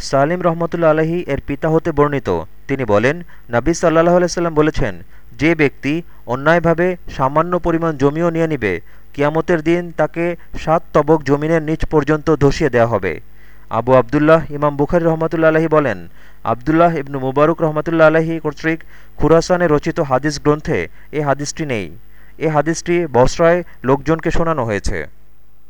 সালিম রহমতুল্লা আলহী এর পিতা হতে বর্ণিত। তিনি বলেন, নাবী সাল্লাহ আলাইসাল্লাম বলেছেন, যে ব্যক্তি অন্যায়ভাবে সামান্য পরিমাণ জমিও নিয়ে নিবে, কিয়ামতের দিন তাকে সাত তবক জমিনের নিচ পর্যন্ত ধসিয়ে দেওয়া হবে। আবু আবদুল্লাহ ইমাম বুখারি রহমতুল্লা আলহী বলেন, আবদুল্লাহ ইবনু মুবারক রহমতুল্লা আলহী কর্তৃক খুরাসানে রচিত হাদিস গ্রন্থে এ হাদিসটি নেই। এ হাদিসটি বসরায় লোকজনকে শোনানো হয়েছে।